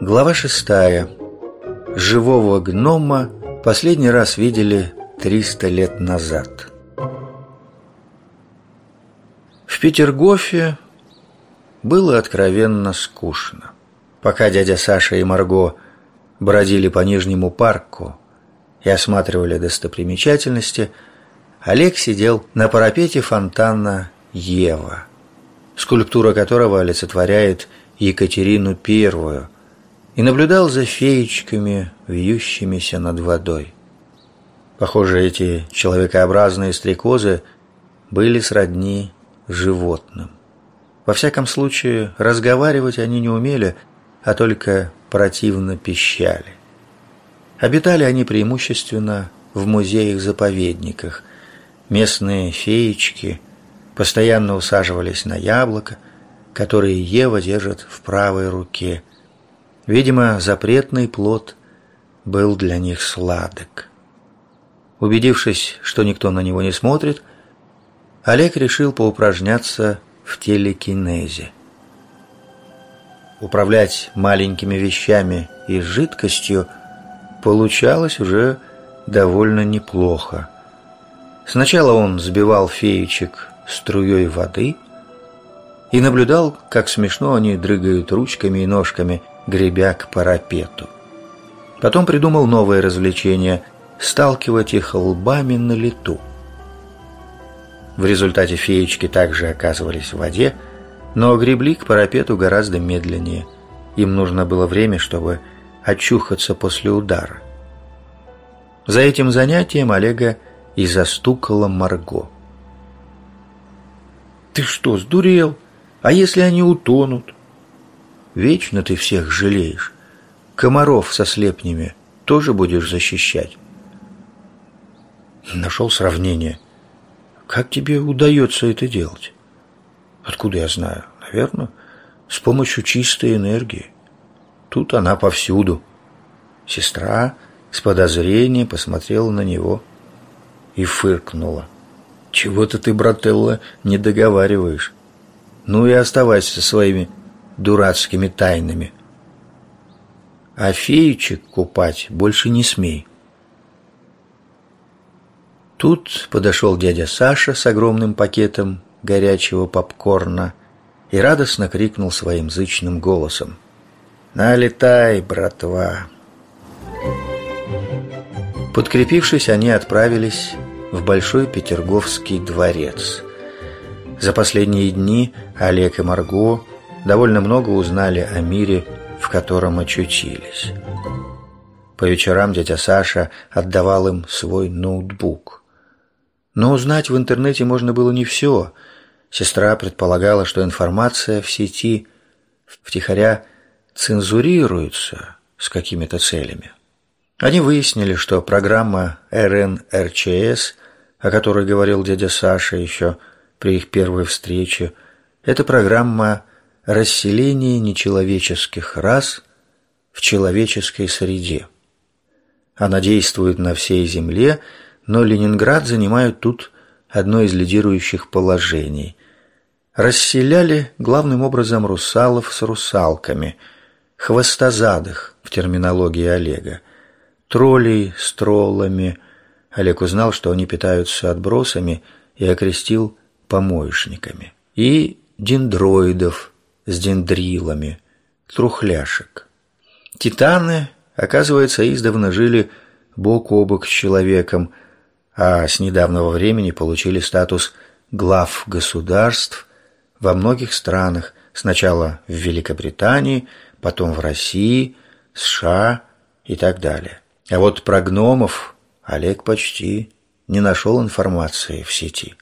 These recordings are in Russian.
Глава шестая. Живого гнома последний раз видели 300 лет назад. В Петергофе было откровенно скучно. Пока дядя Саша и Марго бродили по Нижнему парку и осматривали достопримечательности, Олег сидел на парапете фонтана Ева, скульптура которого олицетворяет Екатерину Первую, и наблюдал за феечками, вьющимися над водой. Похоже, эти человекообразные стрекозы были сродни животным. Во всяком случае, разговаривать они не умели, а только противно пищали. Обитали они преимущественно в музеях-заповедниках. Местные феечки постоянно усаживались на яблоко, которые Ева держит в правой руке. Видимо, запретный плод был для них сладок. Убедившись, что никто на него не смотрит, Олег решил поупражняться в телекинезе. Управлять маленькими вещами и жидкостью получалось уже довольно неплохо. Сначала он сбивал феечек струей воды и наблюдал, как смешно они дрыгают ручками и ножками, гребя к парапету. Потом придумал новое развлечение – сталкивать их лбами на лету. В результате феечки также оказывались в воде, но гребли к парапету гораздо медленнее. Им нужно было время, чтобы очухаться после удара. За этим занятием Олега и застукала Марго. «Ты что, сдурел? А если они утонут?» «Вечно ты всех жалеешь. Комаров со слепнями тоже будешь защищать?» Нашел сравнение – как тебе удается это делать? Откуда я знаю? Наверное, с помощью чистой энергии. Тут она повсюду. Сестра с подозрением посмотрела на него и фыркнула. Чего-то ты, брателла, не договариваешь. Ну и оставайся со своими дурацкими тайнами. А феечек купать больше не смей. Тут подошел дядя Саша с огромным пакетом горячего попкорна и радостно крикнул своим зычным голосом. «Налетай, братва!» Подкрепившись, они отправились в Большой Петерговский дворец. За последние дни Олег и Марго довольно много узнали о мире, в котором очутились. По вечерам дядя Саша отдавал им свой ноутбук – но узнать в интернете можно было не все. Сестра предполагала, что информация в сети втихаря цензурируется с какими-то целями. Они выяснили, что программа РНРЧС, о которой говорил дядя Саша еще при их первой встрече, это программа расселения нечеловеческих рас в человеческой среде. Она действует на всей Земле – но Ленинград занимает тут одно из лидирующих положений. Расселяли главным образом русалов с русалками, хвостозадых в терминологии Олега, троллей с троллами. Олег узнал, что они питаются отбросами и окрестил помоечниками. И дендроидов с дендрилами, трухляшек. Титаны, оказывается, издавна жили бок о бок с человеком – а с недавнего времени получили статус глав государств во многих странах, сначала в Великобритании, потом в России, США и так далее. А вот про гномов Олег почти не нашел информации в сети.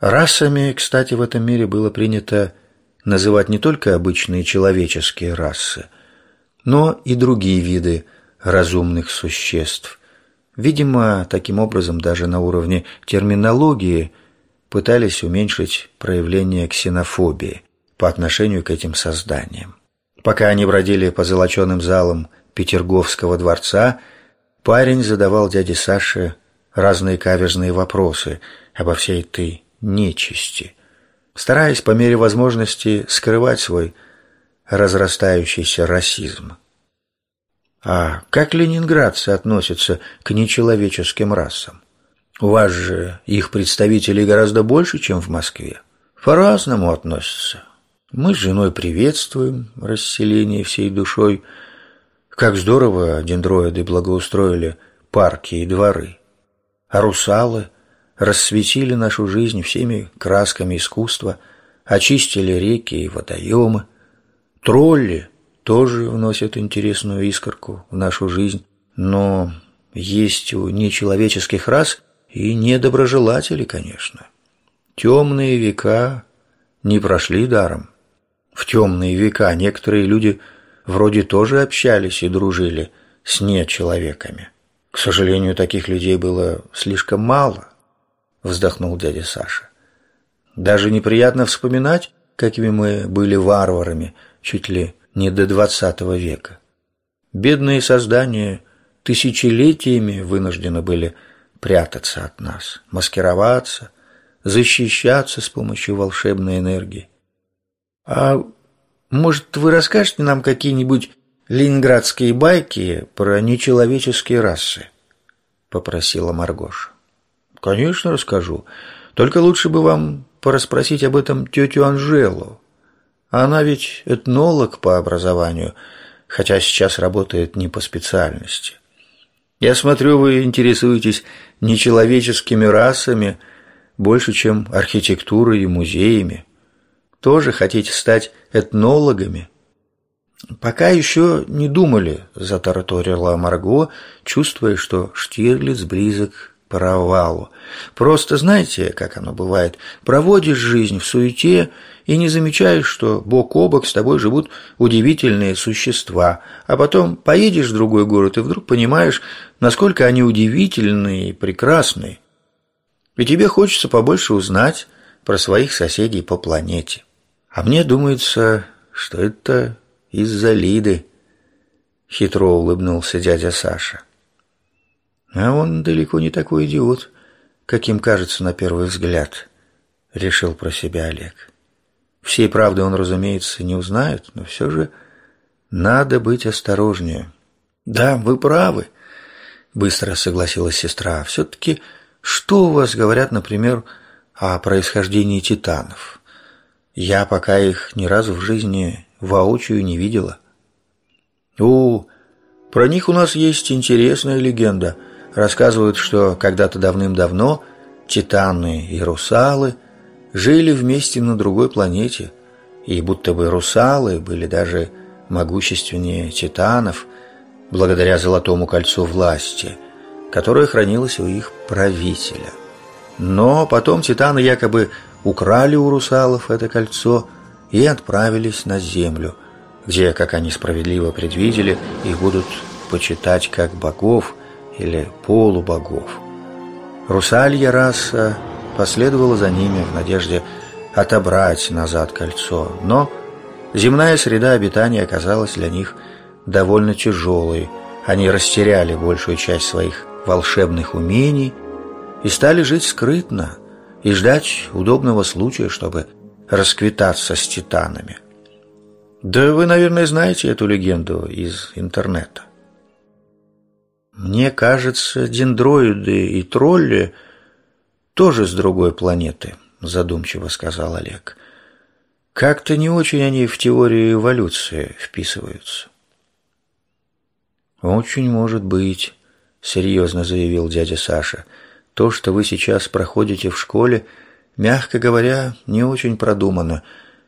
Расами, кстати, в этом мире было принято называть не только обычные человеческие расы, но и другие виды разумных существ, Видимо, таким образом даже на уровне терминологии пытались уменьшить проявление ксенофобии по отношению к этим созданиям. Пока они бродили по золоченым залам Петерговского дворца, парень задавал дяде Саше разные каверзные вопросы обо всей этой нечисти, стараясь по мере возможности скрывать свой разрастающийся расизм. А как ленинградцы относятся к нечеловеческим расам? У вас же их представителей гораздо больше, чем в Москве. По-разному относятся. Мы с женой приветствуем расселение всей душой. Как здорово дендроиды благоустроили парки и дворы. А русалы рассветили нашу жизнь всеми красками искусства, очистили реки и водоемы. Тролли тоже вносят интересную искорку в нашу жизнь, но есть у нечеловеческих рас и недоброжелатели, конечно. Темные века не прошли даром. В темные века некоторые люди вроде тоже общались и дружили с нечеловеками. К сожалению, таких людей было слишком мало, вздохнул дядя Саша. Даже неприятно вспоминать, какими мы были варварами чуть ли не до двадцатого века. Бедные создания тысячелетиями вынуждены были прятаться от нас, маскироваться, защищаться с помощью волшебной энергии. А может, вы расскажете нам какие-нибудь ленинградские байки про нечеловеческие расы? Попросила Маргоша. Конечно, расскажу. Только лучше бы вам порасспросить об этом тетю Анжелу. Она ведь этнолог по образованию, хотя сейчас работает не по специальности. Я смотрю, вы интересуетесь нечеловеческими расами больше, чем архитектурой и музеями. Тоже хотите стать этнологами? Пока еще не думали, затараторила Марго, чувствуя, что Штирлиц близок провалу. Просто знаете, как оно бывает, проводишь жизнь в суете и не замечаешь, что бок о бок с тобой живут удивительные существа, а потом поедешь в другой город и вдруг понимаешь, насколько они удивительные и прекрасные. И тебе хочется побольше узнать про своих соседей по планете. А мне думается, что это из-за Лиды, хитро улыбнулся дядя Саша. А он далеко не такой идиот, каким кажется на первый взгляд, решил про себя Олег. Всей правды он, разумеется, не узнает, но все же надо быть осторожнее. Да, вы правы, быстро согласилась сестра. Все-таки что у вас говорят, например, о происхождении титанов? Я пока их ни разу в жизни воочию не видела. О, про них у нас есть интересная легенда – Рассказывают, что когда-то давным-давно титаны и русалы жили вместе на другой планете, и будто бы русалы были даже могущественнее титанов благодаря золотому кольцу власти, которое хранилось у их правителя. Но потом титаны якобы украли у русалов это кольцо и отправились на землю, где, как они справедливо предвидели, их будут почитать как богов – или полубогов. Русалья раса последовала за ними в надежде отобрать назад кольцо, но земная среда обитания оказалась для них довольно тяжелой. Они растеряли большую часть своих волшебных умений и стали жить скрытно и ждать удобного случая, чтобы расквитаться с титанами. Да вы, наверное, знаете эту легенду из интернета. Мне кажется, дендроиды и тролли тоже с другой планеты, задумчиво сказал Олег. Как-то не очень они в теорию эволюции вписываются. Очень может быть, серьезно заявил дядя Саша. То, что вы сейчас проходите в школе, мягко говоря, не очень продумано.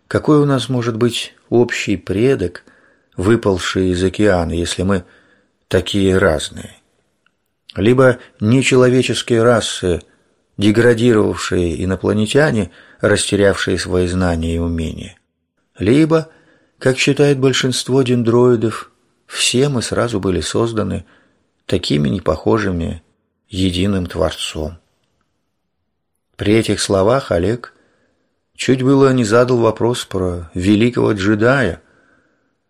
Какой у нас может быть общий предок, выпалший из океана, если мы такие разные. Либо нечеловеческие расы, деградировавшие инопланетяне, растерявшие свои знания и умения. Либо, как считает большинство дендроидов, все мы сразу были созданы такими непохожими единым Творцом. При этих словах Олег чуть было не задал вопрос про великого джедая,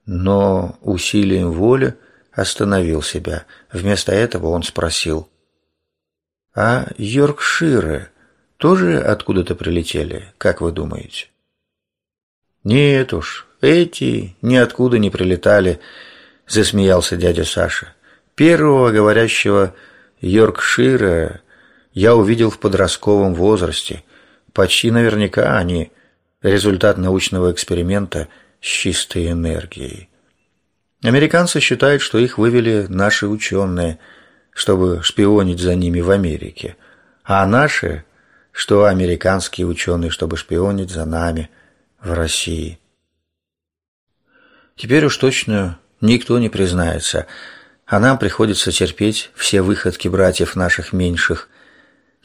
но усилием воли остановил себя. Вместо этого он спросил. «А Йоркширы тоже откуда-то прилетели, как вы думаете?» «Нет уж, эти ниоткуда не прилетали. — засмеялся дядя Саша. «Первого говорящего Йоркшира я увидел в подростковом возрасте. Почти наверняка они результат научного эксперимента с чистой энергией. Американцы считают, что их вывели наши ученые, чтобы шпионить за ними в Америке, а наши, что американские ученые, чтобы шпионить за нами в России. Теперь уж точно никто не признается, а нам приходится терпеть все выходки братьев наших меньших,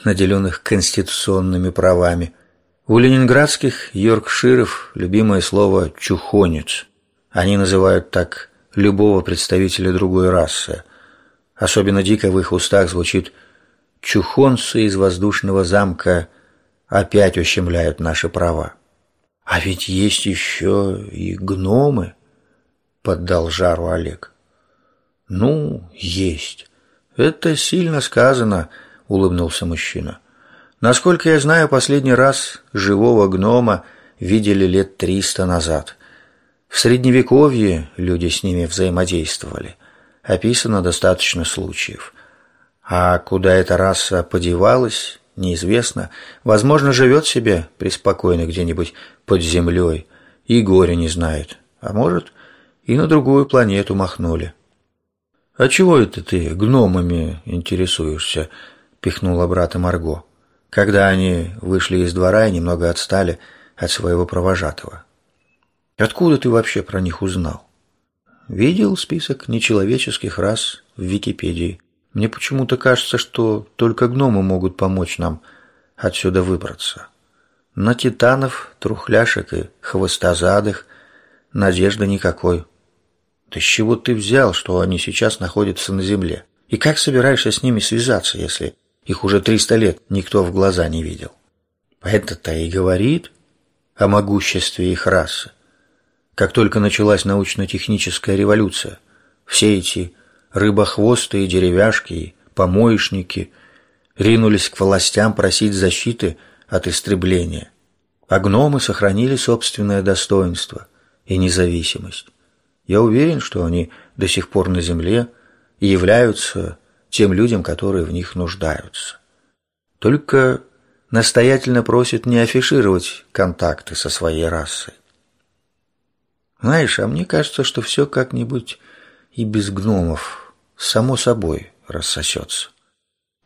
наделенных конституционными правами. У ленинградских йоркширов любимое слово «чухонец». Они называют так любого представителя другой расы. Особенно дико в их устах звучит «чухонцы из воздушного замка опять ущемляют наши права». «А ведь есть еще и гномы», — поддал жару Олег. «Ну, есть. Это сильно сказано», — улыбнулся мужчина. «Насколько я знаю, последний раз живого гнома видели лет триста назад. В Средневековье люди с ними взаимодействовали. Описано достаточно случаев. А куда эта раса подевалась, неизвестно. Возможно, живет себе преспокойно где-нибудь под землей и горе не знает. А может, и на другую планету махнули. «А чего это ты гномами интересуешься?» — пихнула брата Марго, когда они вышли из двора и немного отстали от своего провожатого. «Откуда ты вообще про них узнал?» «Видел список нечеловеческих рас в Википедии. Мне почему-то кажется, что только гномы могут помочь нам отсюда выбраться. На титанов, трухляшек и хвостозадых надежды никакой». Да с чего ты взял, что они сейчас находятся на земле? И как собираешься с ними связаться, если их уже триста лет никто в глаза не видел? Это-то и говорит о могуществе их расы. Как только началась научно-техническая революция, все эти рыбохвостые деревяшки помоечники ринулись к властям просить защиты от истребления. А гномы сохранили собственное достоинство и независимость. Я уверен, что они до сих пор на земле и являются тем людям, которые в них нуждаются. Только настоятельно просят не афишировать контакты со своей расой. Знаешь, а мне кажется, что все как-нибудь и без гномов само собой рассосется.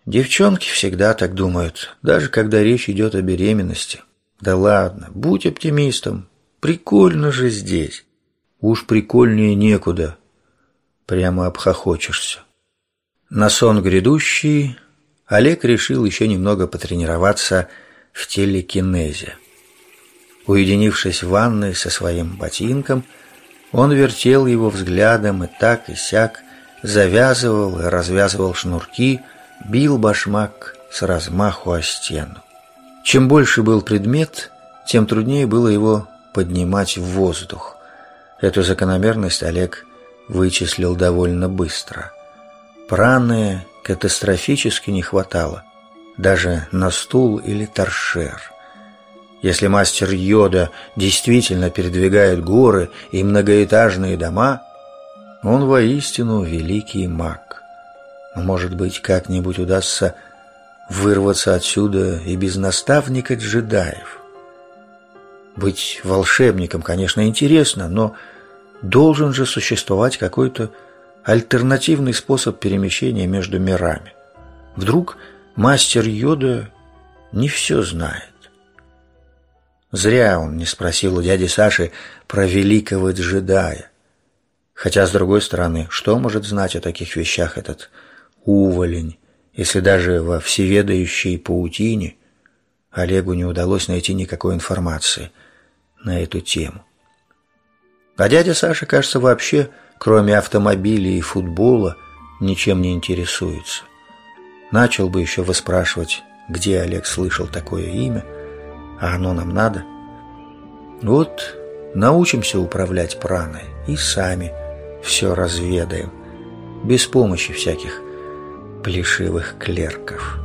Девчонки всегда так думают, даже когда речь идет о беременности. Да ладно, будь оптимистом, прикольно же здесь. Уж прикольнее некуда. Прямо обхохочешься. На сон грядущий Олег решил еще немного потренироваться в телекинезе. Уединившись в ванной со своим ботинком, он вертел его взглядом и так и сяк, завязывал и развязывал шнурки, бил башмак с размаху о стену. Чем больше был предмет, тем труднее было его поднимать в воздух. Эту закономерность Олег вычислил довольно быстро. Праны катастрофически не хватало, даже на стул или торшер. Если мастер Йода действительно передвигает горы и многоэтажные дома, он воистину великий маг. Может быть, как-нибудь удастся вырваться отсюда и без наставника джедаев. Быть волшебником, конечно, интересно, но Должен же существовать какой-то альтернативный способ перемещения между мирами. Вдруг мастер Йода не все знает. Зря он не спросил у дяди Саши про великого джедая. Хотя, с другой стороны, что может знать о таких вещах этот уволень, если даже во всеведающей паутине Олегу не удалось найти никакой информации на эту тему. А дядя Саша, кажется, вообще, кроме автомобилей и футбола, ничем не интересуется. Начал бы еще выспрашивать, где Олег слышал такое имя, а оно нам надо. Вот научимся управлять праной и сами все разведаем, без помощи всяких плешивых клерков».